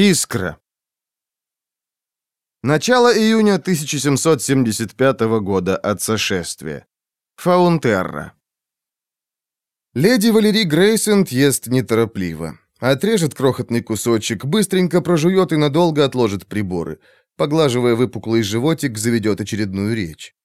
Искра. Начало июня 1775 года от сошествия. Фаунтерра. Леди Валерий Грейсент ест неторопливо. Отрежет крохотный кусочек, быстренько прожует и надолго отложит приборы. Поглаживая выпуклый животик, заведет очередную речь.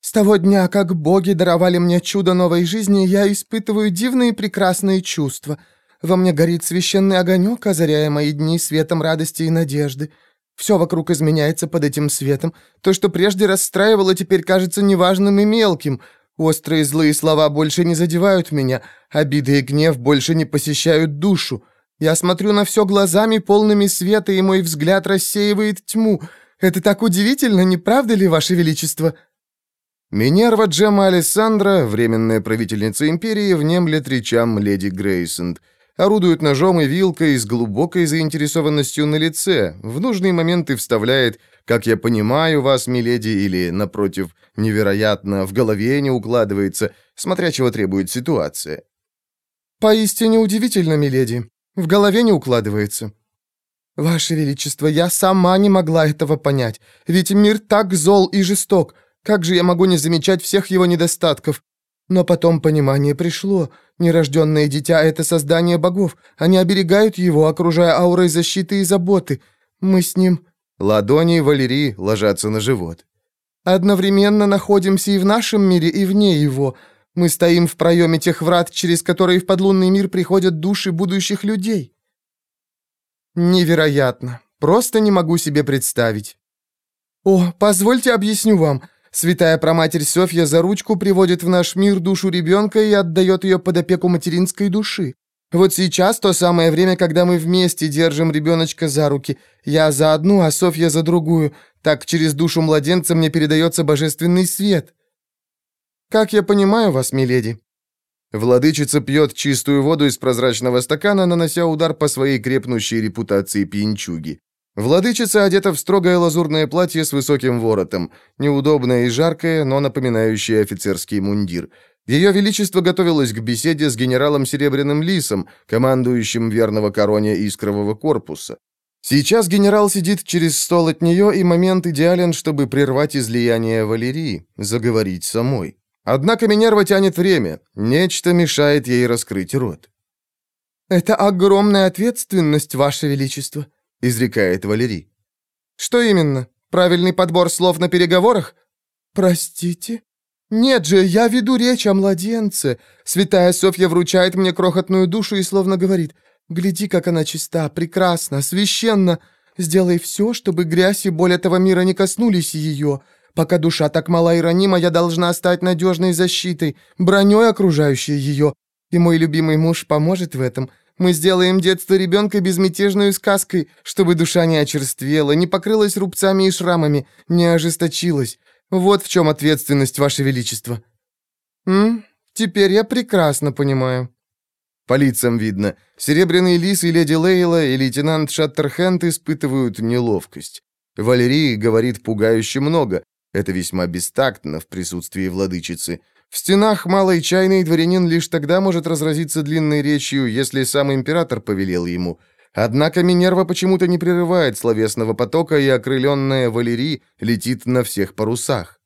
«С того дня, как боги даровали мне чудо новой жизни, я испытываю дивные прекрасные чувства. Во мне горит священный огонек, озаряя мои дни светом радости и надежды. Все вокруг изменяется под этим светом. То, что прежде расстраивало, теперь кажется неважным и мелким. Острые злые слова больше не задевают меня, обиды и гнев больше не посещают душу. Я смотрю на все глазами, полными света, и мой взгляд рассеивает тьму. Это так удивительно, не правда ли, Ваше Величество?» Минерва Джема Алессандра, временная правительница империи, внемлет речам леди Грейсонд – орудует ножом и вилкой с глубокой заинтересованностью на лице, в нужные моменты вставляет «как я понимаю вас, миледи» или, напротив, «невероятно, в голове не укладывается», смотря чего требует ситуация. «Поистине удивительно, миледи. В голове не укладывается». «Ваше Величество, я сама не могла этого понять, ведь мир так зол и жесток. Как же я могу не замечать всех его недостатков? Но потом понимание пришло. Нерожденное дитя — это создание богов. Они оберегают его, окружая аурой защиты и заботы. Мы с ним...» Ладони Валерии ложатся на живот. «Одновременно находимся и в нашем мире, и вне его. Мы стоим в проеме тех врат, через которые в подлунный мир приходят души будущих людей». «Невероятно. Просто не могу себе представить». «О, позвольте объясню вам. Святая проматерь Софья за ручку приводит в наш мир душу ребенка и отдает ее под опеку материнской души. Вот сейчас то самое время, когда мы вместе держим ребеночка за руки. Я за одну, а Софья за другую. Так через душу младенца мне передается божественный свет. Как я понимаю вас, миледи?» Владычица пьет чистую воду из прозрачного стакана, нанося удар по своей крепнущей репутации пьянчуги. Владычица одета в строгое лазурное платье с высоким воротом, неудобное и жаркое, но напоминающее офицерский мундир. Ее Величество готовилось к беседе с генералом Серебряным Лисом, командующим верного короне Искрового корпуса. Сейчас генерал сидит через стол от нее, и момент идеален, чтобы прервать излияние Валерии, заговорить самой. Однако Минерва тянет время, нечто мешает ей раскрыть рот. «Это огромная ответственность, Ваше Величество», — изрекает Валерий. «Что именно? Правильный подбор слов на переговорах?» «Простите?» «Нет же, я веду речь о младенце. Святая Софья вручает мне крохотную душу и словно говорит, «Гляди, как она чиста, прекрасна, священна. Сделай все, чтобы грязь и боль этого мира не коснулись ее. Пока душа так мала и ранима, я должна стать надежной защитой, броней окружающей ее. И мой любимый муж поможет в этом. Мы сделаем детство ребенка безмятежной сказкой, чтобы душа не очерствела, не покрылась рубцами и шрамами, не ожесточилась. Вот в чем ответственность, Ваше Величество». «М? Теперь я прекрасно понимаю». По лицам видно. Серебряный лис и леди Лейла и лейтенант Шаттерхенд испытывают неловкость. Валерий говорит пугающе много. Это весьма бестактно в присутствии владычицы. В стенах малой чайной дворянин лишь тогда может разразиться длинной речью, если сам император повелел ему. Однако Минерва почему-то не прерывает словесного потока, и окрыленная Валерий летит на всех парусах.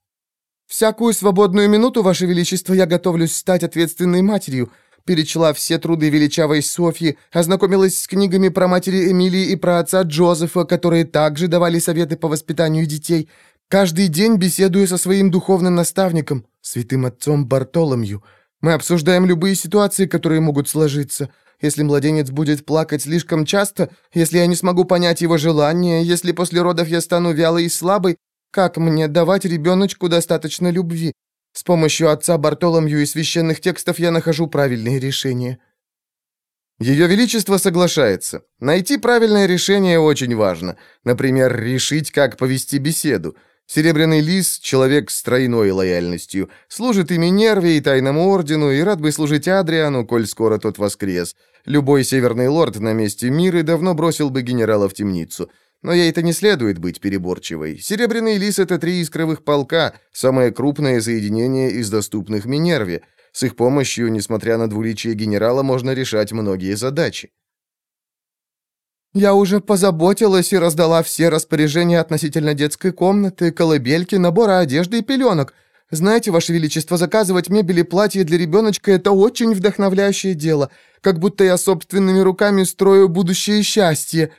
«Всякую свободную минуту, Ваше Величество, я готовлюсь стать ответственной матерью», перечла все труды величавой Софьи, ознакомилась с книгами про матери Эмилии и про отца Джозефа, которые также давали советы по воспитанию детей, Каждый день беседую со своим духовным наставником, святым отцом Бартоломью. Мы обсуждаем любые ситуации, которые могут сложиться. Если младенец будет плакать слишком часто, если я не смогу понять его желания, если после родов я стану вялой и слабой, как мне давать ребеночку достаточно любви? С помощью отца Бартоломью и священных текстов я нахожу правильные решения. Ее Величество соглашается. Найти правильное решение очень важно. Например, решить, как повести беседу. Серебряный лис — человек с тройной лояльностью. Служит и Минерве, и Тайному Ордену, и рад бы служить Адриану, коль скоро тот воскрес. Любой северный лорд на месте мира давно бросил бы генерала в темницу. Но ей-то не следует быть переборчивой. Серебряный лис — это три искровых полка, самое крупное соединение из доступных Минерве. С их помощью, несмотря на двуличие генерала, можно решать многие задачи. «Я уже позаботилась и раздала все распоряжения относительно детской комнаты, колыбельки, набора одежды и пеленок. Знаете, Ваше Величество, заказывать мебель и платье для ребеночка – это очень вдохновляющее дело, как будто я собственными руками строю будущее счастье».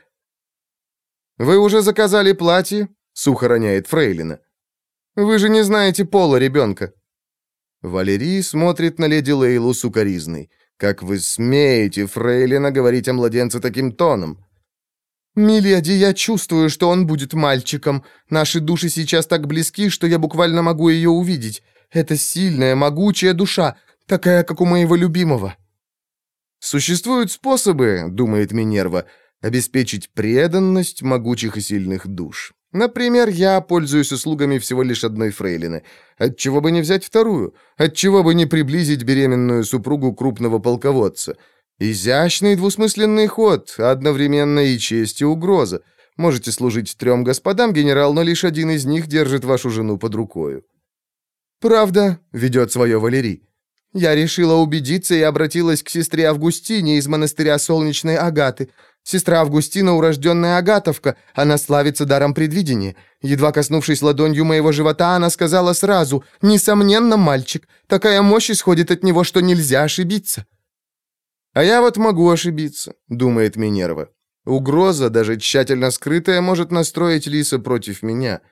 «Вы уже заказали платье?» – сухо роняет Фрейлина. «Вы же не знаете пола ребенка». Валерий смотрит на леди Лейлу сукоризной. «Как вы смеете, Фрейлина, говорить о младенце таким тоном?» «Миледи, я чувствую, что он будет мальчиком. Наши души сейчас так близки, что я буквально могу ее увидеть. Это сильная, могучая душа, такая, как у моего любимого». «Существуют способы, — думает Минерва, — обеспечить преданность могучих и сильных душ. Например, я пользуюсь услугами всего лишь одной фрейлины. Отчего бы не взять вторую? Отчего бы не приблизить беременную супругу крупного полководца?» Изящный двусмысленный ход, одновременно и честь, и угроза. Можете служить трем господам, генерал, но лишь один из них держит вашу жену под рукою. «Правда», — ведет свое Валерий. «Я решила убедиться и обратилась к сестре Августине из монастыря Солнечной Агаты. Сестра Августина — урожденная Агатовка, она славится даром предвидения. Едва коснувшись ладонью моего живота, она сказала сразу, «Несомненно, мальчик, такая мощь исходит от него, что нельзя ошибиться». А я вот могу ошибиться, думает Минерва. Угроза, даже тщательно скрытая, может настроить Лиса против меня.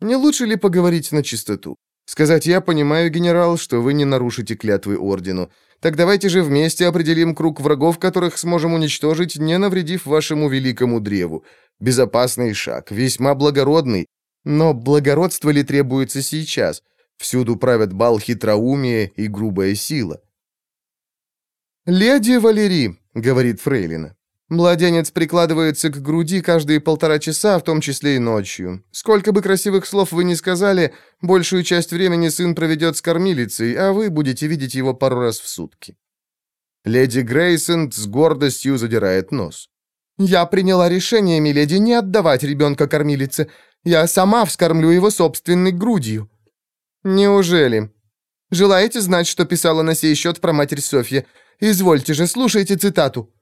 Не лучше ли поговорить на чистоту? Сказать, я понимаю, генерал, что вы не нарушите клятвы ордену. Так давайте же вместе определим круг врагов, которых сможем уничтожить, не навредив вашему великому древу. Безопасный шаг, весьма благородный. Но благородство ли требуется сейчас? Всюду правят бал хитроумие и грубая сила. «Леди Валери», — говорит Фрейлина. Младенец прикладывается к груди каждые полтора часа, в том числе и ночью. Сколько бы красивых слов вы ни сказали, большую часть времени сын проведет с кормилицей, а вы будете видеть его пару раз в сутки. Леди Грейсонд с гордостью задирает нос. «Я приняла решение, миледи, не отдавать ребенка кормилице. Я сама вскормлю его собственной грудью». «Неужели?» «Желаете знать, что писала на сей счет про матерь Софья? Извольте же, слушайте цитату».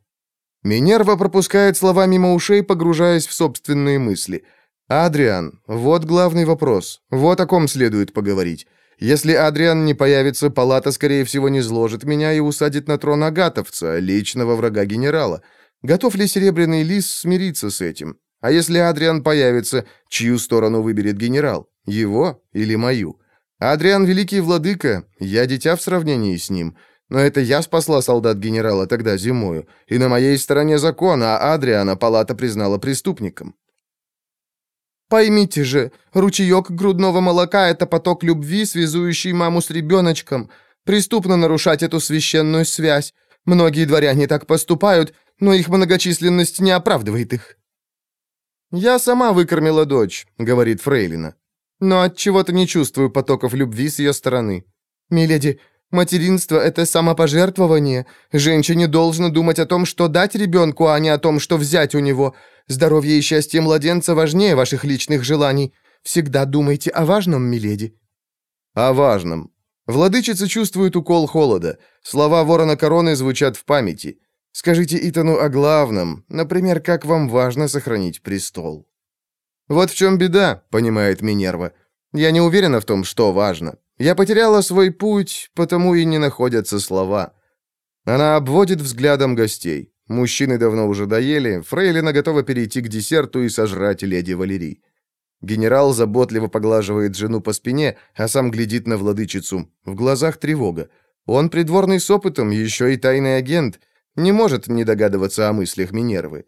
Минерва пропускает слова мимо ушей, погружаясь в собственные мысли. «Адриан, вот главный вопрос. Вот о ком следует поговорить. Если Адриан не появится, палата, скорее всего, не зложит меня и усадит на трон Агатовца, личного врага генерала. Готов ли Серебряный Лис смириться с этим? А если Адриан появится, чью сторону выберет генерал? Его или мою? Адриан — великий владыка, я дитя в сравнении с ним». Но это я спасла солдат генерала тогда зимою, и на моей стороне закон, а Адриана палата признала преступником. Поймите же, ручеек грудного молока — это поток любви, связующий маму с ребеночком. Преступно нарушать эту священную связь. Многие дворяне так поступают, но их многочисленность не оправдывает их. «Я сама выкормила дочь», — говорит Фрейлина. «Но от чего то не чувствую потоков любви с ее стороны». «Миледи, Материнство — это самопожертвование. Женщине должно думать о том, что дать ребенку, а не о том, что взять у него. Здоровье и счастье младенца важнее ваших личных желаний. Всегда думайте о важном, миледи». «О важном». Владычица чувствует укол холода. Слова ворона короны звучат в памяти. Скажите Итану о главном, например, как вам важно сохранить престол. «Вот в чем беда», — понимает Минерва. «Я не уверена в том, что важно. Я потеряла свой путь, потому и не находятся слова. Она обводит взглядом гостей. Мужчины давно уже доели, Фрейлина готова перейти к десерту и сожрать леди Валерий. Генерал заботливо поглаживает жену по спине, а сам глядит на владычицу. В глазах тревога. Он придворный с опытом, еще и тайный агент. Не может не догадываться о мыслях Минервы.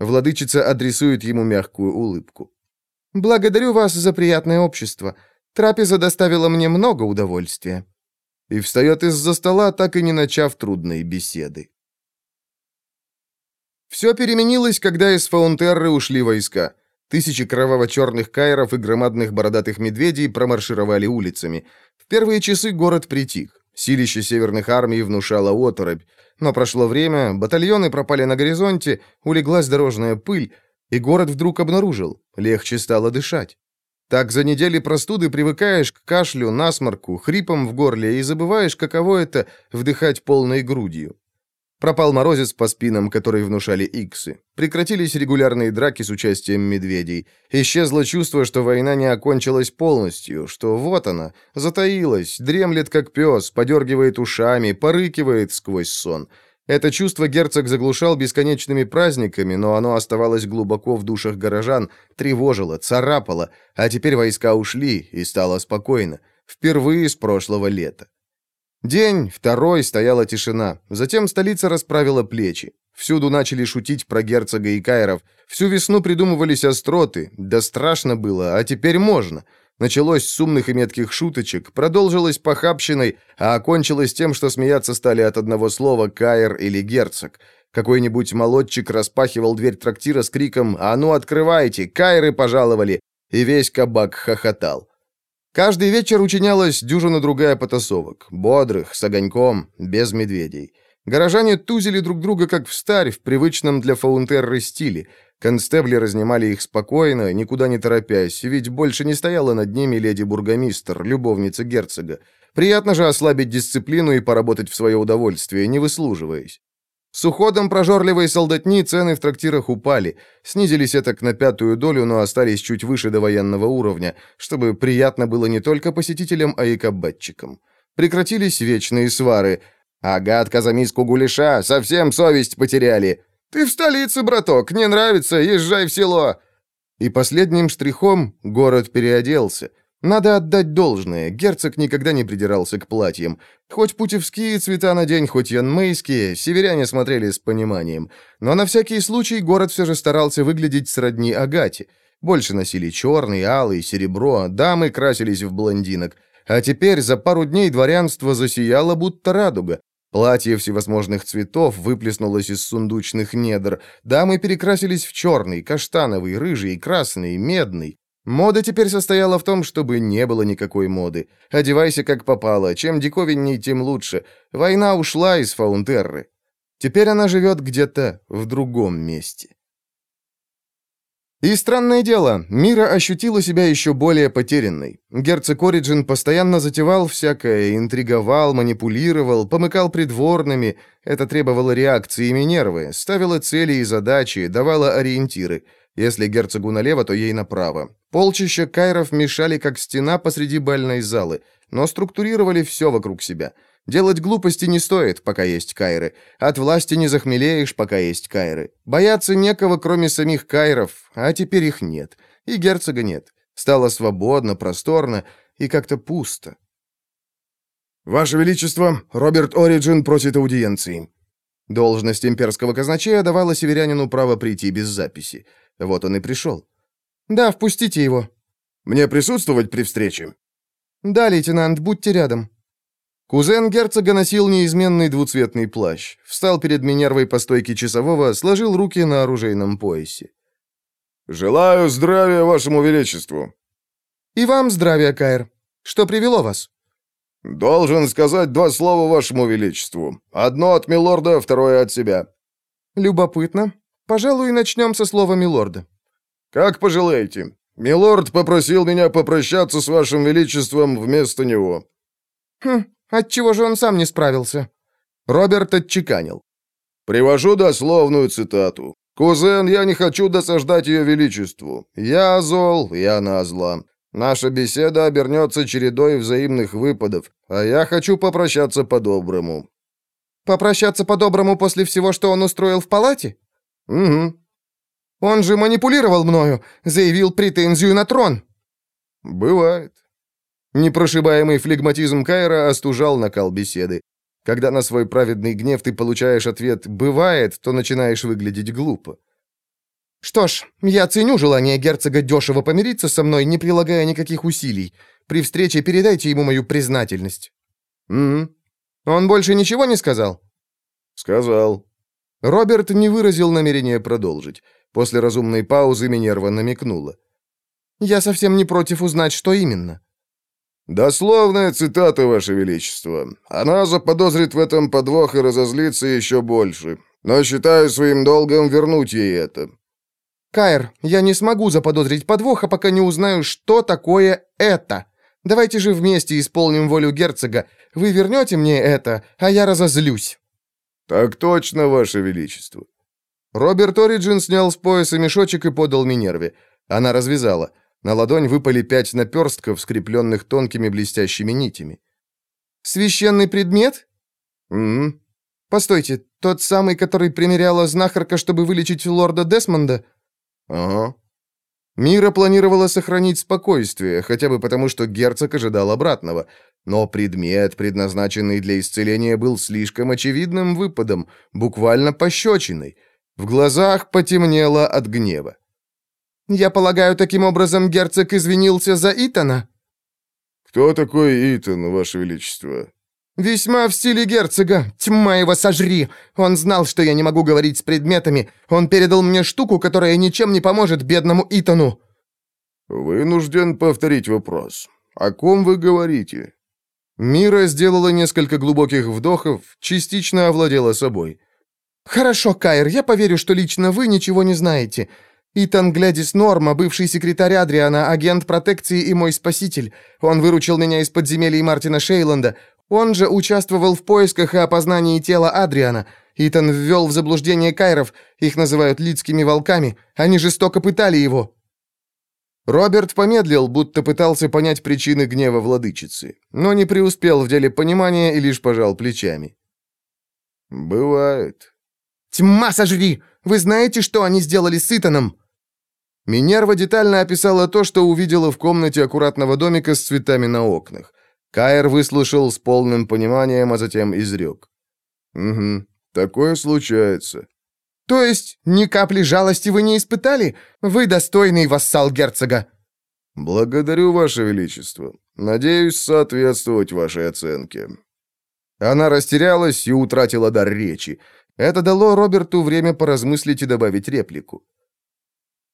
Владычица адресует ему мягкую улыбку. «Благодарю вас за приятное общество. Трапеза доставила мне много удовольствия». И встает из-за стола, так и не начав трудной беседы. Все переменилось, когда из Фаунтерры ушли войска. Тысячи кроваво-черных кайров и громадных бородатых медведей промаршировали улицами. В первые часы город притих. Силище северных армий внушало оторопь. Но прошло время, батальоны пропали на горизонте, улеглась дорожная пыль, и город вдруг обнаружил, легче стало дышать. Так за недели простуды привыкаешь к кашлю, насморку, хрипам в горле и забываешь, каково это — вдыхать полной грудью. Пропал морозец по спинам, который внушали иксы. Прекратились регулярные драки с участием медведей. Исчезло чувство, что война не окончилась полностью, что вот она, затаилась, дремлет как пес, подергивает ушами, порыкивает сквозь сон. Это чувство герцог заглушал бесконечными праздниками, но оно оставалось глубоко в душах горожан, тревожило, царапало, а теперь войска ушли, и стало спокойно. Впервые с прошлого лета. День, второй, стояла тишина. Затем столица расправила плечи. Всюду начали шутить про герцога и кайров. Всю весну придумывались остроты. Да страшно было, а теперь можно. Началось с умных и метких шуточек, продолжилось похабщиной, а окончилось тем, что смеяться стали от одного слова «каир» или «герцог». Какой-нибудь молодчик распахивал дверь трактира с криком «А ну, открывайте! Кайры пожаловали!» И весь кабак хохотал. Каждый вечер учинялась дюжина-другая потасовок. Бодрых, с огоньком, без медведей. Горожане тузили друг друга, как в старь, в привычном для Фаунтерры стиле. Констебли разнимали их спокойно, никуда не торопясь, ведь больше не стояла над ними леди-бургомистр, любовница герцога. Приятно же ослабить дисциплину и поработать в свое удовольствие, не выслуживаясь. С уходом прожорливой солдатни цены в трактирах упали, снизились это на пятую долю, но остались чуть выше до военного уровня, чтобы приятно было не только посетителям, а и кабачикам. Прекратились вечные свары. «Агатка за миску гуляша, совсем совесть потеряли!» «Ты в столице, браток, не нравится, езжай в село!» И последним штрихом город переоделся. Надо отдать должное, герцог никогда не придирался к платьям. Хоть путевские цвета на день, хоть янмейские, северяне смотрели с пониманием. Но на всякий случай город все же старался выглядеть сродни Агате. Больше носили черный, алый, серебро, дамы красились в блондинок. А теперь за пару дней дворянство засияло, будто радуга. Платье всевозможных цветов выплеснулось из сундучных недр. Дамы перекрасились в черный, каштановый, рыжий, красный, медный. Мода теперь состояла в том, чтобы не было никакой моды. Одевайся как попало, чем диковинней, тем лучше. Война ушла из Фаунтерры. Теперь она живет где-то в другом месте. И странное дело, Мира ощутила себя еще более потерянной. Герцог Ориджин постоянно затевал всякое, интриговал, манипулировал, помыкал придворными. Это требовало реакции и нервы, ставило цели и задачи, давало ориентиры. Если герцогу налево, то ей направо. Полчища кайров мешали, как стена посреди бальной залы, но структурировали все вокруг себя. Делать глупости не стоит, пока есть кайры. От власти не захмелеешь, пока есть кайры. Бояться некого, кроме самих кайров, а теперь их нет. И герцога нет. Стало свободно, просторно и как-то пусто. «Ваше Величество, Роберт Ориджин просит аудиенции». Должность имперского казначея давала северянину право прийти без записи. Вот он и пришел. «Да, впустите его». «Мне присутствовать при встрече?» «Да, лейтенант, будьте рядом». Кузен герцога носил неизменный двуцветный плащ. Встал перед Минервой по стойке часового, сложил руки на оружейном поясе. «Желаю здравия вашему величеству». «И вам здравия, Кайр. Что привело вас?» «Должен сказать два слова вашему величеству. Одно от милорда, второе от себя». «Любопытно. Пожалуй, начнем со слова милорда». «Как пожелаете. Милорд попросил меня попрощаться с вашим величеством вместо него». «Хм, отчего же он сам не справился?» Роберт отчеканил. «Привожу дословную цитату. «Кузен, я не хочу досаждать ее величеству. Я зол, я назла. Наша беседа обернется чередой взаимных выпадов, а я хочу попрощаться по-доброму». «Попрощаться по-доброму после всего, что он устроил в палате?» «Угу. Он же манипулировал мною, заявил претензию на трон». «Бывает». Непрошибаемый флегматизм Кайра остужал накал беседы. Когда на свой праведный гнев ты получаешь ответ «бывает», то начинаешь выглядеть глупо. «Что ж, я ценю желание герцога дешево помириться со мной, не прилагая никаких усилий. При встрече передайте ему мою признательность». «Угу. Он больше ничего не сказал?» «Сказал». Роберт не выразил намерения продолжить. После разумной паузы Минерва намекнула. «Я совсем не против узнать, что именно». «Дословная цитата, Ваше Величество. Она заподозрит в этом подвох и разозлится еще больше. Но считаю своим долгом вернуть ей это». «Кайр, я не смогу заподозрить подвоха, пока не узнаю, что такое это. Давайте же вместе исполним волю герцога. Вы вернете мне это, а я разозлюсь». «Так точно, Ваше Величество». Роберт Ориджин снял с пояса мешочек и подал Минерве. Она развязала. На ладонь выпали пять наперстков, скрепленных тонкими блестящими нитями. «Священный предмет?» «Угу». «Постойте, тот самый, который примеряла знахарка, чтобы вылечить лорда Десмонда?» «Ага». Мира планировала сохранить спокойствие, хотя бы потому, что герцог ожидал обратного. Но предмет, предназначенный для исцеления, был слишком очевидным выпадом, буквально пощечиной. В глазах потемнело от гнева. «Я полагаю, таким образом герцог извинился за Итана?» «Кто такой Итан, Ваше Величество?» «Весьма в стиле герцога. Тьма его сожри. Он знал, что я не могу говорить с предметами. Он передал мне штуку, которая ничем не поможет бедному Итану». «Вынужден повторить вопрос. О ком вы говорите?» Мира сделала несколько глубоких вдохов, частично овладела собой. «Хорошо, Кайр, я поверю, что лично вы ничего не знаете. Итан Глядис Норма, бывший секретарь Адриана, агент протекции и мой спаситель. Он выручил меня из подземелий Мартина Шейланда. Он же участвовал в поисках и опознании тела Адриана. Итан ввел в заблуждение Кайров, их называют лидскими волками. Они жестоко пытали его». Роберт помедлил, будто пытался понять причины гнева владычицы, но не преуспел в деле понимания и лишь пожал плечами. «Бывает». «Тьма сожри! Вы знаете, что они сделали с Итаном?» Минерва детально описала то, что увидела в комнате аккуратного домика с цветами на окнах. Каэр выслушал с полным пониманием, а затем изрек. «Угу, такое случается». «То есть ни капли жалости вы не испытали? Вы достойный вассал герцога». «Благодарю, Ваше Величество. Надеюсь соответствовать вашей оценке». Она растерялась и утратила дар речи. Это дало Роберту время поразмыслить и добавить реплику.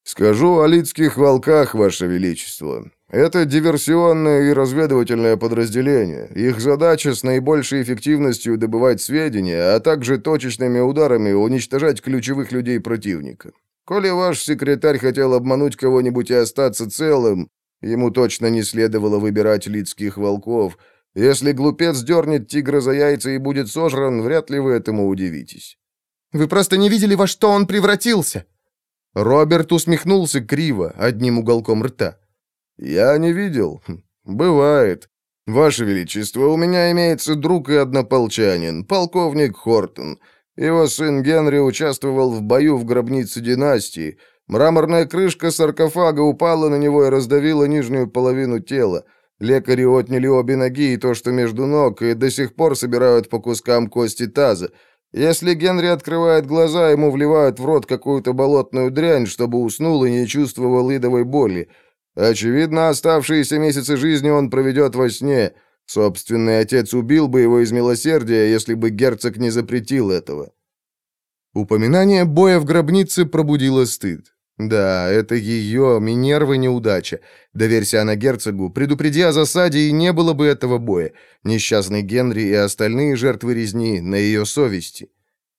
«Скажу о лидских волках, Ваше Величество. Это диверсионное и разведывательное подразделение. Их задача с наибольшей эффективностью добывать сведения, а также точечными ударами уничтожать ключевых людей противника. Коли ваш секретарь хотел обмануть кого-нибудь и остаться целым, ему точно не следовало выбирать лидских волков. Если глупец дернет тигра за яйца и будет сожран, вряд ли вы этому удивитесь». «Вы просто не видели, во что он превратился?» Роберт усмехнулся криво, одним уголком рта. «Я не видел. Хм, бывает. Ваше Величество, у меня имеется друг и однополчанин, полковник Хортон. Его сын Генри участвовал в бою в гробнице династии. Мраморная крышка саркофага упала на него и раздавила нижнюю половину тела. Лекари отняли обе ноги и то, что между ног, и до сих пор собирают по кускам кости таза. Если Генри открывает глаза, ему вливают в рот какую-то болотную дрянь, чтобы уснул и не чувствовал идовой боли. Очевидно, оставшиеся месяцы жизни он проведет во сне. Собственный отец убил бы его из милосердия, если бы герцог не запретил этого. Упоминание боя в гробнице пробудило стыд. Да, это ее, Минервы, неудача. Доверься она герцогу, предупреди о засаде, и не было бы этого боя. Несчастный Генри и остальные жертвы резни на ее совести.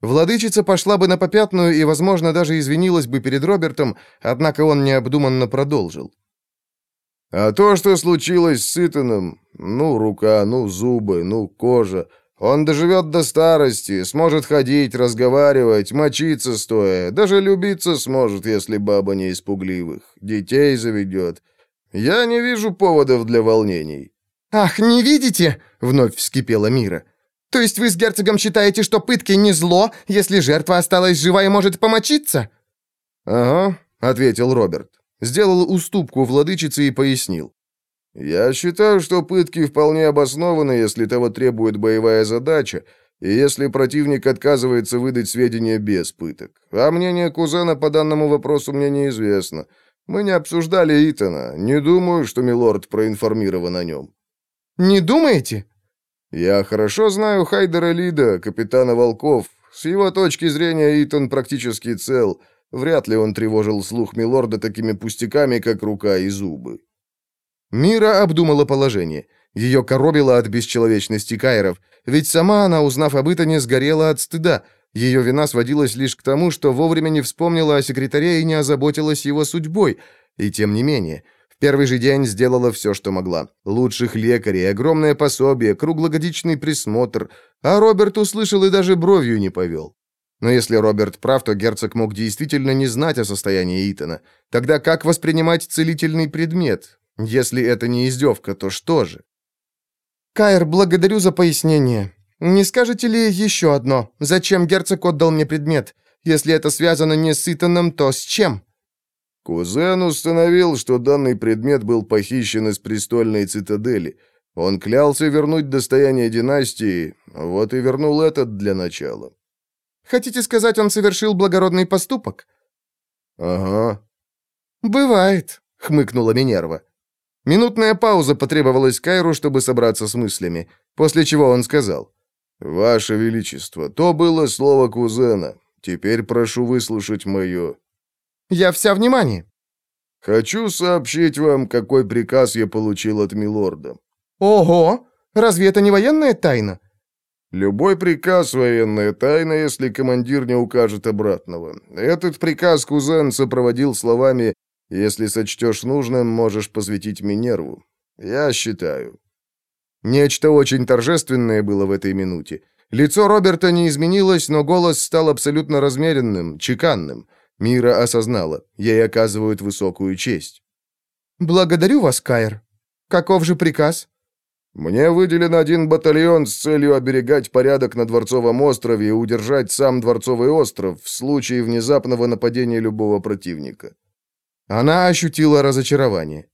Владычица пошла бы на попятную и, возможно, даже извинилась бы перед Робертом, однако он необдуманно продолжил. А то, что случилось с Итаном, ну, рука, ну, зубы, ну, кожа, он доживет до старости, сможет ходить, разговаривать, мочиться стоя, даже любиться сможет, если баба не испугливых, детей заведет. Я не вижу поводов для волнений». «Ах, не видите?» — вновь вскипела Мира. «То есть вы с герцогом считаете, что пытки не зло, если жертва осталась жива и может помочиться?» «Ага», — ответил Роберт. Сделал уступку владычице и пояснил. «Я считаю, что пытки вполне обоснованы, если того требует боевая задача, и если противник отказывается выдать сведения без пыток. А мнение кузена по данному вопросу мне неизвестно. Мы не обсуждали Итана. Не думаю, что милорд проинформирован о нем». «Не думаете?» «Я хорошо знаю Хайдера Лида, капитана Волков. С его точки зрения Итан практически цел». Вряд ли он тревожил слух милорда такими пустяками, как рука и зубы. Мира обдумала положение. Ее коробило от бесчеловечности Кайров, ведь сама она, узнав об Итане, сгорела от стыда. Ее вина сводилась лишь к тому, что вовремя не вспомнила о секретаре и не озаботилась его судьбой. И тем не менее, первый же день сделала все, что могла. Лучших лекарей, огромное пособие, круглогодичный присмотр. А Роберт услышал и даже бровью не повел. Но если Роберт прав, то герцог мог действительно не знать о состоянии Итана. Тогда как воспринимать целительный предмет? Если это не издевка, то что же? «Кайр, благодарю за пояснение. Не скажете ли еще одно? Зачем герцог отдал мне предмет? Если это связано не с Итаном, то с чем?» Кузен установил, что данный предмет был похищен из престольной цитадели. Он клялся вернуть достояние династии, вот и вернул этот для начала. Хотите сказать, он совершил благородный поступок? Ага. Бывает, хмыкнула Минерва. Минутная пауза потребовалась Кайру, чтобы собраться с мыслями, после чего он сказал: «Ваше Величество, то было слово кузена. Теперь прошу выслушать мое». «Я вся внимание». «Хочу сообщить вам, какой приказ я получил от милорда». «Ого! Разве это не военная тайна?» Любой приказ — военная тайна, если командир не укажет обратного. Этот приказ кузен сопроводил словами «Если сочтешь нужным, можешь посвятить Минерву». Я считаю. Нечто очень торжественное было в этой минуте. Лицо Роберта не изменилось, но голос стал абсолютно размеренным, чеканным. Мира осознала, ей оказывают высокую честь. «Благодарю вас, Кайр. Каков же приказ?» Мне выделен один батальон с целью оберегать порядок на Дворцовом острове и удержать сам Дворцовый остров в случае внезапного нападения любого противника». Она ощутила разочарование.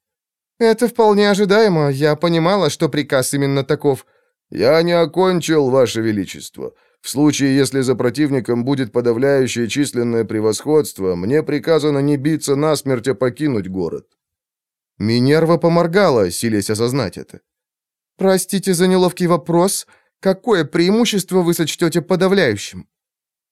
«Это вполне ожидаемо. Я понимала, что приказ именно таков». «Я не окончил, Ваше Величество. В случае, если за противником будет подавляющее численное превосходство, мне приказано не биться насмерть, а покинуть город». Минерва поморгала, силясь осознать это. Простите за неловкий вопрос. Какое преимущество вы сочтете подавляющим?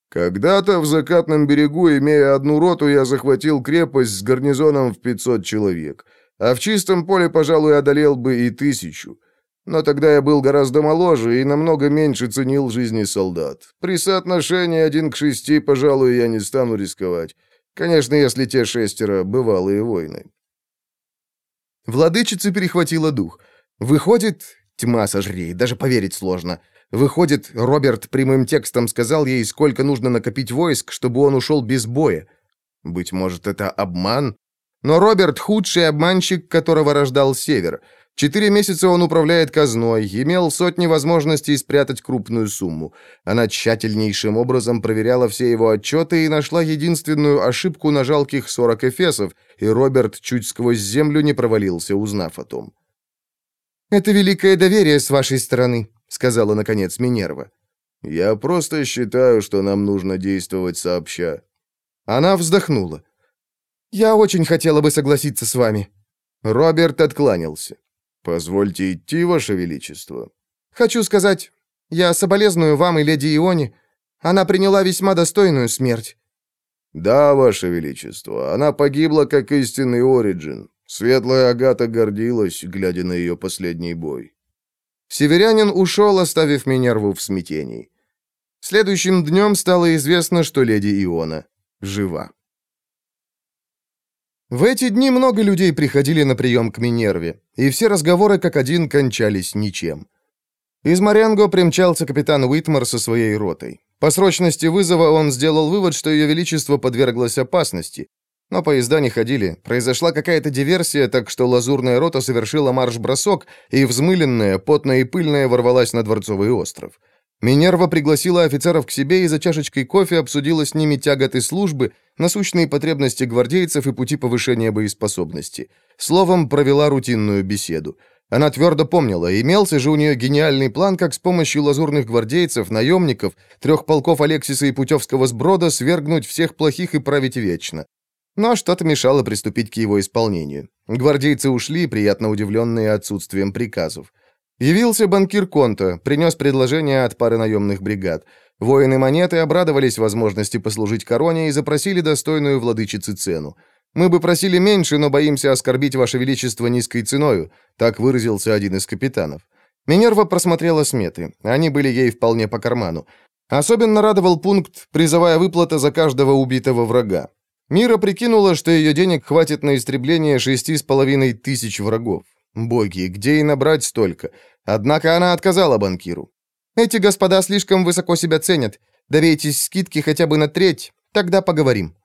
Когда-то в закатном берегу, имея одну роту, я захватил крепость с гарнизоном в 500 человек, а в чистом поле, пожалуй, одолел бы и тысячу. Но тогда я был гораздо моложе и намного меньше ценил жизни солдат. При соотношении один к шести, пожалуй, я не стану рисковать. Конечно, если те шестеро — бывалые войны. Владычица перехватила дух — Выходит, тьма сожри, даже поверить сложно. Выходит, Роберт прямым текстом сказал ей, сколько нужно накопить войск, чтобы он ушел без боя. Быть может, это обман? Но Роберт — худший обманщик, которого рождал Север. Четыре месяца он управляет казной, имел сотни возможностей спрятать крупную сумму. Она тщательнейшим образом проверяла все его отчеты и нашла единственную ошибку на жалких 40 эфесов, и Роберт чуть сквозь землю не провалился, узнав о том. «Это великое доверие с вашей стороны», — сказала, наконец, Минерва. «Я просто считаю, что нам нужно действовать сообща». Она вздохнула. «Я очень хотела бы согласиться с вами». Роберт откланялся. «Позвольте идти, ваше величество». «Хочу сказать, я соболезную вам и леди Ионе. Она приняла весьма достойную смерть». «Да, ваше величество, она погибла как истинный Ориджин. Светлая Агата гордилась, глядя на ее последний бой. Северянин ушел, оставив Минерву в смятении. Следующим днем стало известно, что леди Иона жива. В эти дни много людей приходили на прием к Минерве, и все разговоры как один кончались ничем. Из Маренго примчался капитан Уитмар со своей ротой. По срочности вызова он сделал вывод, что ее величество подверглось опасности, но поезда не ходили. Произошла какая-то диверсия, так что лазурная рота совершила марш-бросок, и взмыленная, потная и пыльная ворвалась на Дворцовый остров. Минерва пригласила офицеров к себе и за чашечкой кофе обсудила с ними тяготы службы, насущные потребности гвардейцев и пути повышения боеспособности. Словом, провела рутинную беседу. Она твердо помнила, имелся же у нее гениальный план, как с помощью лазурных гвардейцев, наемников, трех полков Алексиса и Путевского сброда свергнуть всех плохих и править вечно. Но что-то мешало приступить к его исполнению. Гвардейцы ушли, приятно удивленные отсутствием приказов. Явился банкир Конта, принес предложение от пары наемных бригад. Воины монеты обрадовались возможности послужить короне и запросили достойную владычицы цену. «Мы бы просили меньше, но боимся оскорбить Ваше Величество низкой ценою», так выразился один из капитанов. Минерва просмотрела сметы. Они были ей вполне по карману. Особенно радовал пункт «призовая выплата за каждого убитого врага». Мира прикинула, что ее денег хватит на истребление шести с половиной тысяч врагов. Боги, где и набрать столько? Однако она отказала банкиру. «Эти господа слишком высоко себя ценят. Добейтесь скидки хотя бы на треть, тогда поговорим».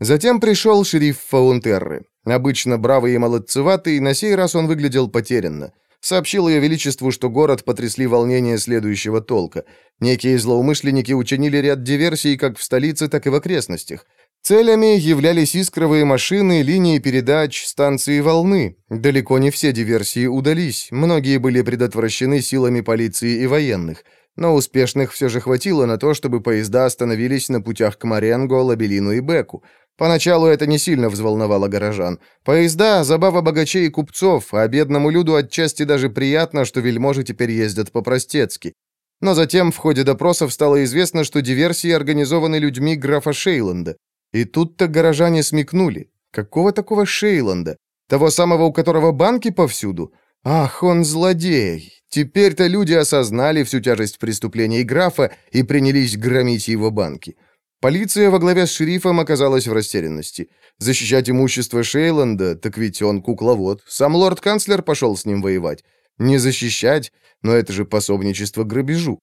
Затем пришел шериф Фаунтерры. Обычно бравый и молодцеватый, на сей раз он выглядел потерянно. Сообщил ее величеству, что город потрясли волнения следующего толка. Некие злоумышленники учинили ряд диверсий как в столице, так и в окрестностях. Целями являлись искровые машины, линии передач, станции волны. Далеко не все диверсии удались, многие были предотвращены силами полиции и военных. Но успешных все же хватило на то, чтобы поезда остановились на путях к Маренго, Лабелину и Беку. Поначалу это не сильно взволновало горожан. Поезда — забава богачей и купцов, а бедному люду отчасти даже приятно, что вельможи теперь ездят по-простецки. Но затем в ходе допросов стало известно, что диверсии организованы людьми графа Шейланда. И тут-то горожане смекнули. Какого такого Шейланда? Того самого, у которого банки повсюду? Ах, он злодей! Теперь-то люди осознали всю тяжесть преступлений графа и принялись громить его банки. Полиция во главе с шерифом оказалась в растерянности. Защищать имущество Шейланда, так ведь он кукловод. Сам лорд-канцлер пошел с ним воевать. Не защищать, но это же пособничество грабежу.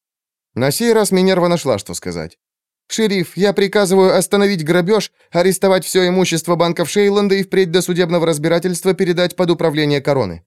На сей раз Минерва нашла, что сказать. «Шериф, я приказываю остановить грабеж, арестовать все имущество банков Шейланда и впредь до судебного разбирательства передать под управление короны».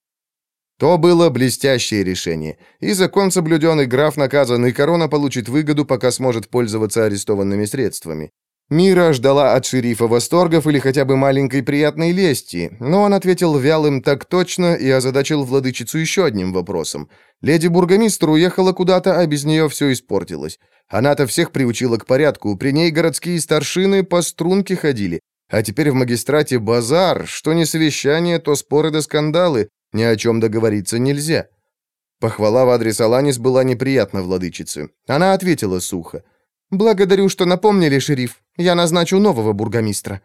То было блестящее решение. И закон соблюден, и граф наказан, и корона получит выгоду, пока сможет пользоваться арестованными средствами. Мира ждала от шерифа восторгов или хотя бы маленькой приятной лести, но он ответил вялым так точно и озадачил владычицу еще одним вопросом. Леди-бургомистр уехала куда-то, а без нее все испортилось. Она-то всех приучила к порядку, при ней городские старшины по струнке ходили. А теперь в магистрате базар, что не совещание, то споры да скандалы, ни о чем договориться нельзя. Похвала в адрес Аланис была неприятна владычице. Она ответила сухо. «Благодарю, что напомнили, шериф. Я назначу нового бургомистра».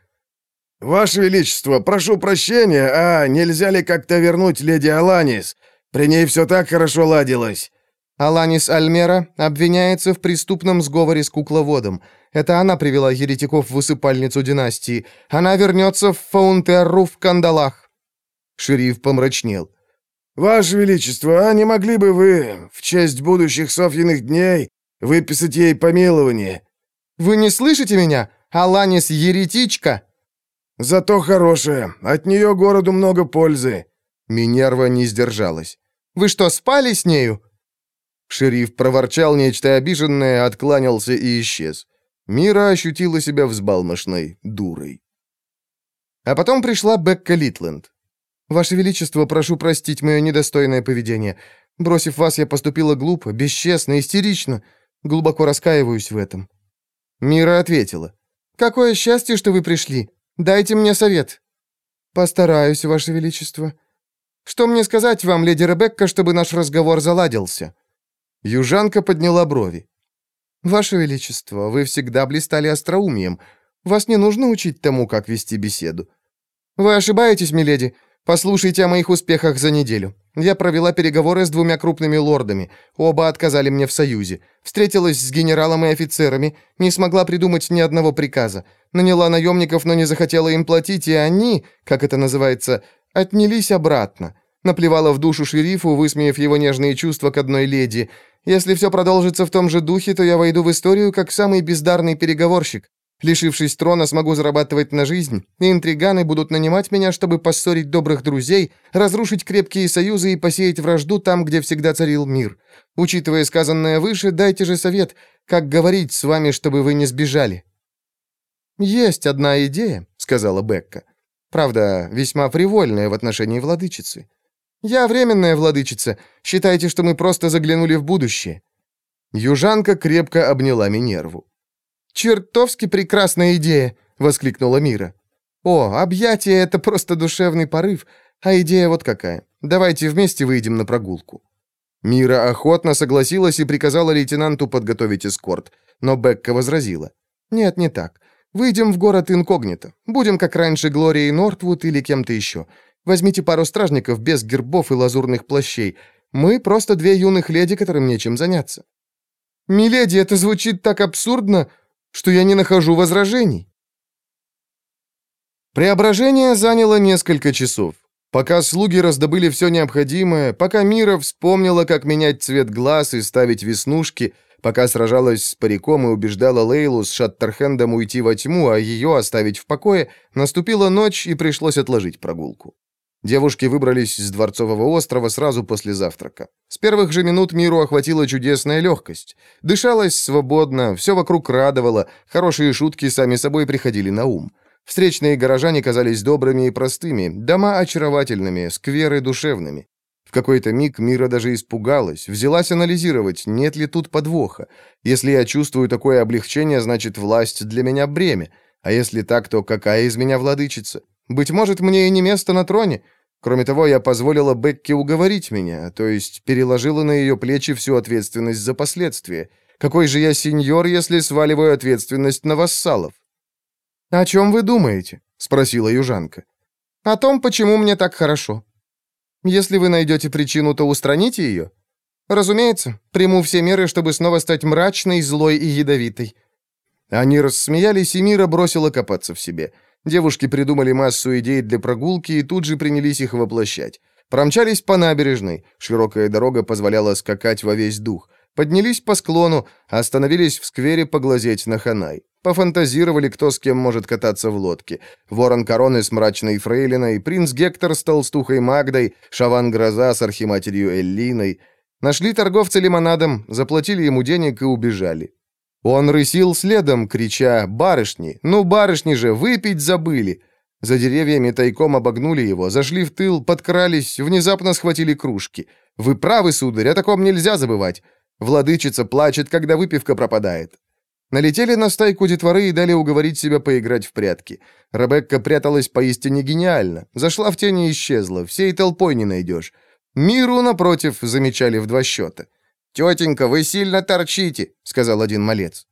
«Ваше Величество, прошу прощения, а нельзя ли как-то вернуть леди Аланис? При ней все так хорошо ладилось». Аланис Альмера обвиняется в преступном сговоре с кукловодом. Это она привела еретиков в высыпальницу династии. Она вернется в Фаунтерру в кандалах. Шериф помрачнел. «Ваше Величество, а не могли бы вы, в честь будущих Софьиных дней, выписать ей помилование?» «Вы не слышите меня? Аланис еретичка!» «Зато хорошая. От нее городу много пользы». Минерва не сдержалась. «Вы что, спали с нею?» Шериф проворчал нечто обиженное, откланялся и исчез. Мира ощутила себя взбалмошной дурой. А потом пришла Бекка Литленд. «Ваше Величество, прошу простить мое недостойное поведение. Бросив вас, я поступила глупо, бесчестно, истерично. Глубоко раскаиваюсь в этом». Мира ответила. «Какое счастье, что вы пришли. Дайте мне совет». «Постараюсь, Ваше Величество». «Что мне сказать вам, леди Ребекка, чтобы наш разговор заладился?» Южанка подняла брови. «Ваше Величество, вы всегда блистали остроумием. Вас не нужно учить тому, как вести беседу». «Вы ошибаетесь, миледи. Послушайте о моих успехах за неделю. Я провела переговоры с двумя крупными лордами. Оба отказали мне в союзе. Встретилась с генералом и офицерами, не смогла придумать ни одного приказа. Наняла наемников, но не захотела им платить, и они, как это называется, отнялись обратно. Наплевала в душу шерифу, высмеяв его нежные чувства к одной леди. Если все продолжится в том же духе, то я войду в историю как самый бездарный переговорщик. Лишившись трона, смогу зарабатывать на жизнь, и интриганы будут нанимать меня, чтобы поссорить добрых друзей, разрушить крепкие союзы и посеять вражду там, где всегда царил мир. Учитывая сказанное выше, дайте же совет, как говорить с вами, чтобы вы не сбежали». «Есть одна идея», — сказала Бекка. «Правда, весьма привольная в отношении владычицы. Я временная владычица. Считайте, что мы просто заглянули в будущее». Южанка крепко обняла Минерву. «Чертовски прекрасная идея!» — воскликнула Мира. «О, объятие — это просто душевный порыв, а идея вот какая. Давайте вместе выйдем на прогулку». Мира охотно согласилась и приказала лейтенанту подготовить эскорт, но Бекка возразила. «Нет, не так. Выйдем в город инкогнито. Будем, как раньше, Глорией Нортвуд или кем-то еще. Возьмите пару стражников без гербов и лазурных плащей. Мы просто две юных леди, которым нечем заняться». «Миледи, это звучит так абсурдно!» Что я не нахожу возражений. Преображение заняло несколько часов. Пока слуги раздобыли все необходимое, пока Мира вспомнила, как менять цвет глаз и ставить веснушки, пока сражалась с париком и убеждала Лейлу с Шаттерхендом уйти во тьму, а ее оставить в покое, наступила ночь и пришлось отложить прогулку. Девушки выбрались с Дворцового острова сразу после завтрака. С первых же минут миру охватила чудесная легкость. Дышалось свободно, все вокруг радовало, хорошие шутки сами собой приходили на ум. Встречные горожане казались добрыми и простыми, дома очаровательными, скверы душевными. В какой-то миг Мира даже испугалась, взялась анализировать, нет ли тут подвоха. Если я чувствую такое облегчение, значит, власть для меня бремя. А если так, то какая из меня владычица? Быть может, мне и не место на троне. Кроме того, я позволила Бекке уговорить меня, то есть переложила на ее плечи всю ответственность за последствия. Какой же я сеньор, если сваливаю ответственность на вассалов? «О чем вы думаете?» — спросила южанка. «О том, почему мне так хорошо. Если вы найдете причину, то устраните ее. Разумеется, приму все меры, чтобы снова стать мрачной, злой и ядовитой». Они рассмеялись, и Мира бросила копаться в себе — Девушки придумали массу идей для прогулки и тут же принялись их воплощать. Промчались по набережной, широкая дорога позволяла скакать во весь дух. Поднялись по склону, остановились в сквере поглазеть на Ханай. Пофантазировали, кто с кем может кататься в лодке. Ворон Короны с мрачной фрейлиной, принц Гектор с толстухой Магдой, Шаван Гроза с архиматерью Эллиной. Нашли торговца лимонадом, заплатили ему денег и убежали. Он рысил следом, крича «Барышни! Ну, барышни же, выпить забыли!» За деревьями тайком обогнули его, зашли в тыл, подкрались, внезапно схватили кружки. «Вы правы, сударь, о таком нельзя забывать!» Владычица плачет, когда выпивка пропадает. Налетели на стайку детворы и дали уговорить себя поиграть в прятки. Ребекка пряталась поистине гениально. Зашла в тени и исчезла, всей толпой не найдешь. Миру, напротив, замечали в два счета. «Тетенька, вы сильно торчите», — сказал один малец.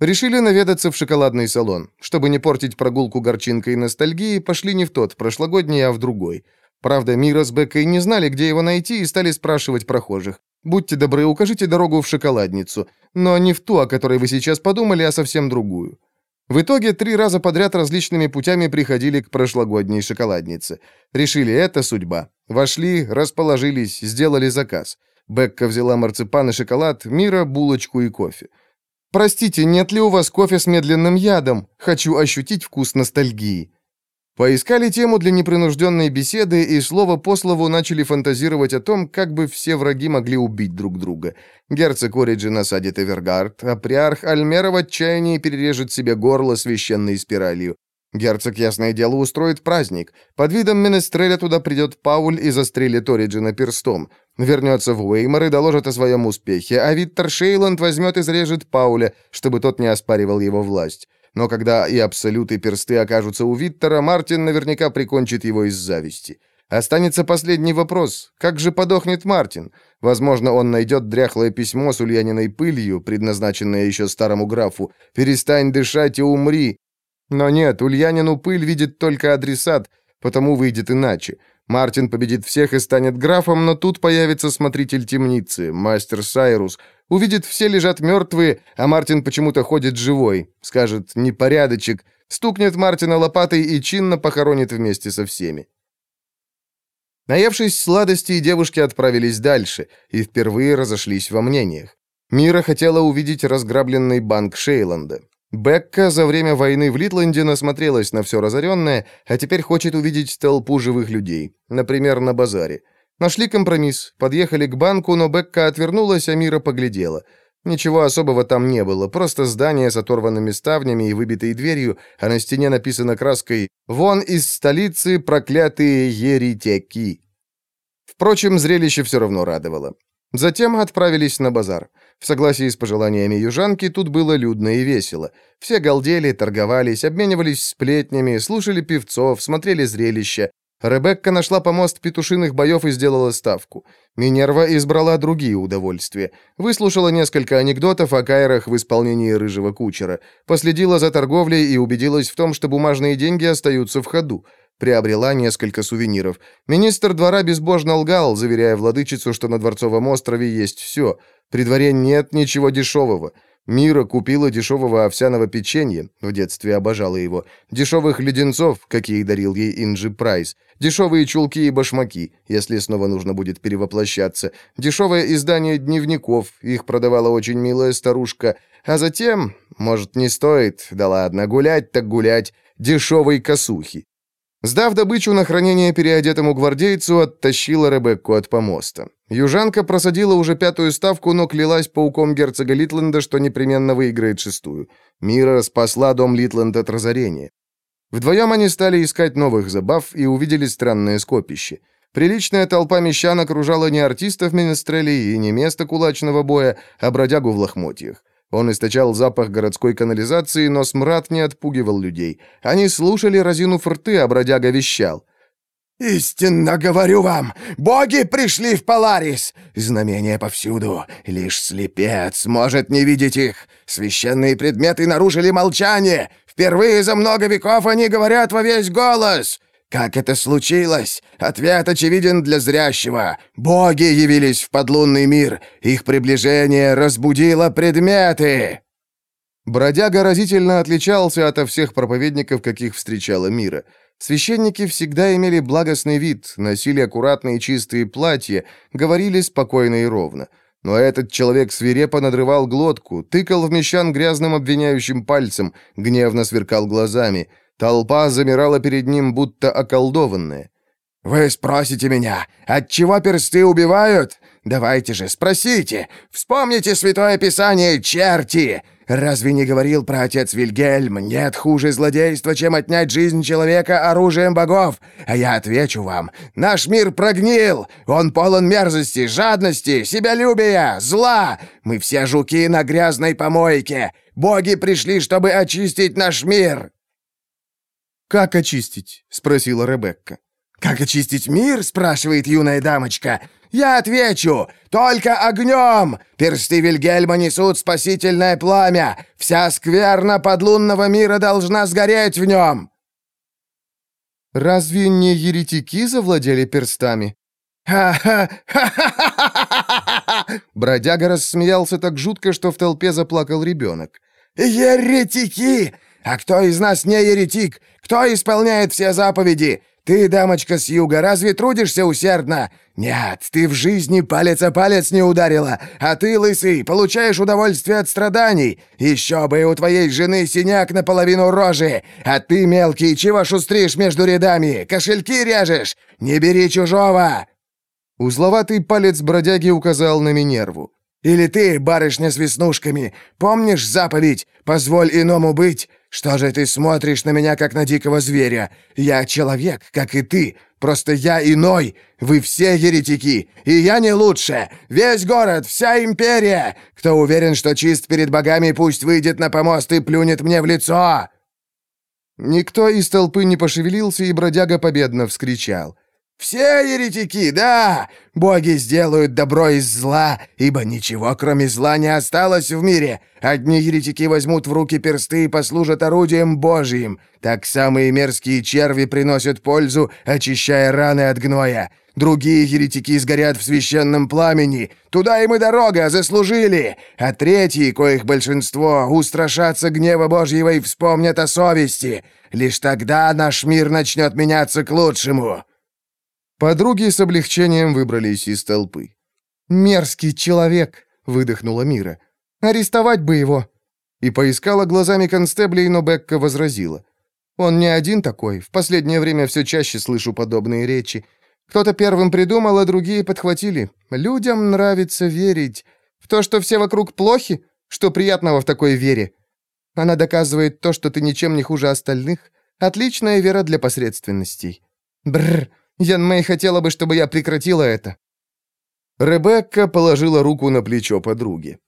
Решили наведаться в шоколадный салон. Чтобы не портить прогулку горчинкой и ностальгией, пошли не в тот прошлогодний, а в другой. Правда, Мира с Беккой не знали, где его найти, и стали спрашивать прохожих. «Будьте добры, укажите дорогу в шоколадницу, но не в ту, о которой вы сейчас подумали, а совсем другую». В итоге три раза подряд различными путями приходили к прошлогодней шоколаднице. Решили, это судьба. Вошли, расположились, сделали заказ. Бекка взяла марципан и шоколад, Мира — булочку и кофе. «Простите, нет ли у вас кофе с медленным ядом? Хочу ощутить вкус ностальгии». Поискали тему для непринужденной беседы и слово по слову начали фантазировать о том, как бы все враги могли убить друг друга. Герцог Ориджин осадит Эвергард, а приарх Альмера в отчаянии перережет себе горло священной спиралью. Герцог, ясное дело, устроит праздник. Под видом Менестреля туда придет Пауль и застрелит Ориджина перстом. Вернется в Уэймор и доложит о своем успехе, а Виттер Шейланд возьмет и зарежет Пауля, чтобы тот не оспаривал его власть. Но когда и Абсолют, и персты окажутся у Виттера, Мартин наверняка прикончит его из зависти. Останется последний вопрос. Как же подохнет Мартин? Возможно, он найдет дряхлое письмо с ульяниной пылью, предназначенное еще старому графу. «Перестань дышать и умри», но нет, Ульянину пыль видит только адресат, потому выйдет иначе. Мартин победит всех и станет графом, но тут появится смотритель темницы, мастер Сайрус. Увидит, все лежат мертвые, а Мартин почему-то ходит живой. Скажет «непорядочек», стукнет Мартина лопатой и чинно похоронит вместе со всеми. Наевшись сладостей, девушки отправились дальше и впервые разошлись во мнениях. Мира хотела увидеть разграбленный банк Шейланда. Бекка за время войны в Литланде насмотрелась на все разоренное, а теперь хочет увидеть толпу живых людей, например, на базаре. Нашли компромисс, подъехали к банку, но Бекка отвернулась, а Мира поглядела. Ничего особого там не было, просто здание с оторванными ставнями и выбитой дверью, а на стене написано краской «Вон из столицы проклятые еретяки». Впрочем, зрелище все равно радовало. Затем отправились на базар. В согласии с пожеланиями южанки, тут было людно и весело. Все галдели, торговались, обменивались сплетнями, слушали певцов, смотрели зрелища. Ребекка нашла помост петушиных боев и сделала ставку. Минерва избрала другие удовольствия. Выслушала несколько анекдотов о кайрах в исполнении рыжего кучера. Последила за торговлей и убедилась в том, что бумажные деньги остаются в ходу приобрела несколько сувениров. Министр двора безбожно лгал, заверяя владычицу, что на Дворцовом острове есть все. При дворе нет ничего дешевого. Мира купила дешевого овсяного печенья, в детстве обожала его, дешевых леденцов, какие дарил ей Инджи Прайс, дешевые чулки и башмаки, если снова нужно будет перевоплощаться, дешевое издание дневников, их продавала очень милая старушка, а затем, может, не стоит, да ладно, гулять так гулять, дешевой косухи. Сдав добычу на хранение переодетому гвардейцу, оттащила Ребекку от помоста. Южанка просадила уже пятую ставку, но клялась пауком герцога Литленда, что непременно выиграет шестую. Мира спасла дом Литленд от разорения. Вдвоем они стали искать новых забав и увидели странное скопище. Приличная толпа мещан окружала не артистов Менестрелей и не место кулачного боя, а бродягу в лохмотьях. Он источал запах городской канализации, но смрад не отпугивал людей. Они слушали, разинув рты, а бродяга вещал. «Истинно говорю вам, боги пришли в Поларис! Знамения повсюду, лишь слепец может не видеть их. Священные предметы нарушили молчание. Впервые за много веков они говорят во весь голос. Как это случилось? Ответ очевиден для зрящего. Боги явились в подлунный мир. Их приближение разбудило предметы. Бродяга разительно отличался от всех проповедников, каких встречала мира. Священники всегда имели благостный вид, носили аккуратные чистые платья, говорили спокойно и ровно. Но этот человек свирепо надрывал глотку, тыкал в мещан грязным обвиняющим пальцем, гневно сверкал глазами — Толпа замирала перед ним, будто околдованная. «Вы спросите меня, от чего персты убивают? Давайте же, спросите. Вспомните Святое Писание, черти! Разве не говорил про отец Вильгельм, нет хуже злодейства, чем отнять жизнь человека оружием богов? А я отвечу вам, наш мир прогнил, он полон мерзости, жадности, себялюбия, зла. Мы все жуки на грязной помойке. Боги пришли, чтобы очистить наш мир. «Как очистить?» — спросила Ребекка. «Как очистить мир?» — спрашивает юная дамочка. «Я отвечу! Только огнем! Персты Вильгельма несут спасительное пламя! Вся скверна подлунного мира должна сгореть в нем!» «Разве не еретики завладели перстами?» «Ха-ха-ха-ха-ха-ха!» Бродяга рассмеялся так жутко, что в толпе заплакал ребенок. «Еретики! А кто из нас не еретик? Кто исполняет все заповеди? Ты, дамочка с юга, разве трудишься усердно? Нет, ты в жизни палец о палец не ударила, а ты, лысый, получаешь удовольствие от страданий. Еще бы у твоей жены синяк наполовину рожи, а ты, мелкий, чего шустришь между рядами? Кошельки режешь? Не бери чужого!» Узловатый палец бродяги указал на Минерву. «Или ты, барышня с веснушками, помнишь заповедь «Позволь иному быть»? Что же ты смотришь на меня, как на дикого зверя? Я человек, как и ты, просто я иной. Вы все еретики, и я не лучше. Весь город, вся империя. Кто уверен, что чист перед богами, пусть выйдет на помост и плюнет мне в лицо!» Никто из толпы не пошевелился, и бродяга победно вскричал. «Все еретики, да! Боги сделают добро из зла, ибо ничего, кроме зла, не осталось в мире. Одни еретики возьмут в руки персты и послужат орудием Божьим. Так самые мерзкие черви приносят пользу, очищая раны от гноя. Другие еретики сгорят в священном пламени. Туда им и дорога, заслужили. А третьи, коих большинство, устрашатся гнева Божьего и вспомнят о совести. Лишь тогда наш мир начнет меняться к лучшему». Подруги с облегчением выбрались из толпы. «Мерзкий человек!» — выдохнула Мира. «Арестовать бы его!» И поискала глазами констеблей, но Бекка возразила. «Он не один такой. В последнее время все чаще слышу подобные речи. Кто-то первым придумал, а другие подхватили. Людям нравится верить. В то, что все вокруг плохи? Что приятного в такой вере? Она доказывает то, что ты ничем не хуже остальных. Отличная вера для посредственностей. Бррр, Ян Мэй хотела бы, чтобы я прекратила это». Ребекка положила руку на плечо подруги.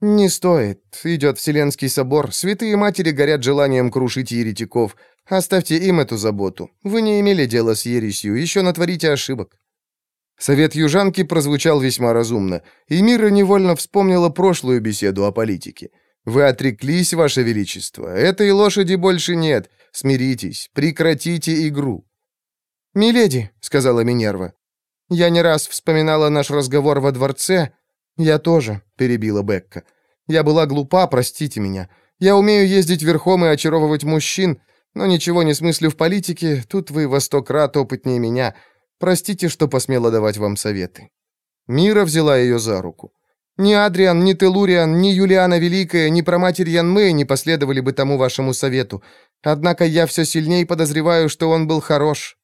«Не стоит. Идет Вселенский собор. Святые матери горят желанием крушить еретиков. Оставьте им эту заботу. Вы не имели дела с ересью, еще натворите ошибок». Совет южанки прозвучал весьма разумно, и Мира невольно вспомнила прошлую беседу о политике. «Вы отреклись, Ваше Величество. Этой лошади больше нет. Смиритесь, прекратите игру». «Миледи», — сказала Минерва, — «я не раз вспоминала наш разговор во дворце». «Я тоже», — перебила Бекка. Я была глупа, простите меня. Я умею ездить верхом и очаровывать мужчин, но ничего не смыслю в политике, тут вы во сто крат опытнее меня. Простите, что посмела давать вам советы». Мира взяла ее за руку. Ни Адриан, ни Телуриан, ни Юлиана Великая, ни проматерь Янмэ не последовали бы тому вашему совету. Однако я все сильнее подозреваю, что он был хорош».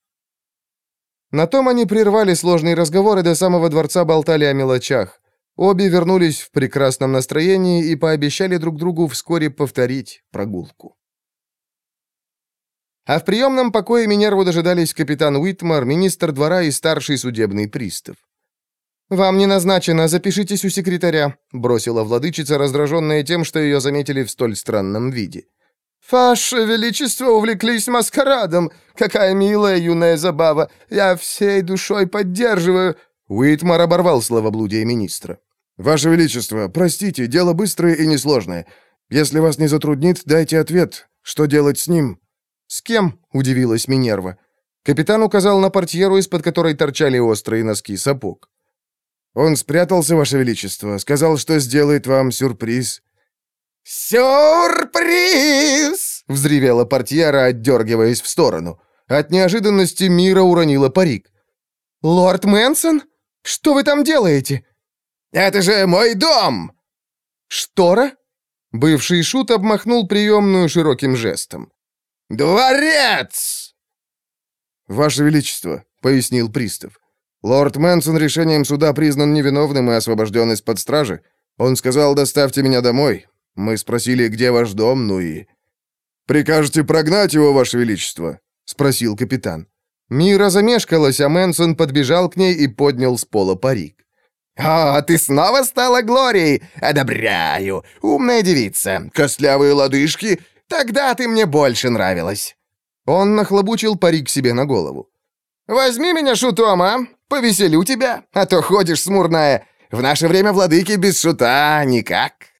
На том они прервали сложные разговоры до самого дворца болтали о мелочах. Обе вернулись в прекрасном настроении и пообещали друг другу вскоре повторить прогулку. А в приемном покое Минерву дожидались капитан Уитмар, министр двора и старший судебный пристав. «Вам не назначено, запишитесь у секретаря», — бросила владычица, раздраженная тем, что ее заметили в столь странном виде. «Ваше Величество увлеклись маскарадом! Какая милая юная забава! Я всей душой поддерживаю!» Уитмар оборвал словоблудие министра. «Ваше Величество, простите, дело быстрое и несложное. Если вас не затруднит, дайте ответ. Что делать с ним?» «С кем?» — удивилась Минерва. Капитан указал на портьеру, из-под которой торчали острые носки сапог. Он спрятался, Ваше Величество, сказал, что сделает вам сюрприз». «Сюрприз!» — взревела портьера, отдергиваясь в сторону. От неожиданности Мира уронила парик. «Лорд Мэнсон? Что вы там делаете?» «Это же мой дом!» «Штора?» Бывший шут обмахнул приемную широким жестом. «Дворец!» «Ваше Величество», — пояснил пристав. Лорд Мэнсон решением суда признан невиновным и освобожден из-под стражи. Он сказал, доставьте меня домой. Мы спросили, где ваш дом, ну и... «Прикажете прогнать его, ваше величество?» — спросил капитан. Мира замешкалась, а Мэнсон подбежал к ней и поднял с пола парик. «О, ты снова стала Глорией! Одобряю! Умная девица! Костлявые лодыжки! Тогда ты мне больше нравилась!» Он нахлобучил парик себе на голову. «Возьми меня шутом, а? Повеселю тебя, а то ходишь смурная. В наше время владыки без шута никак».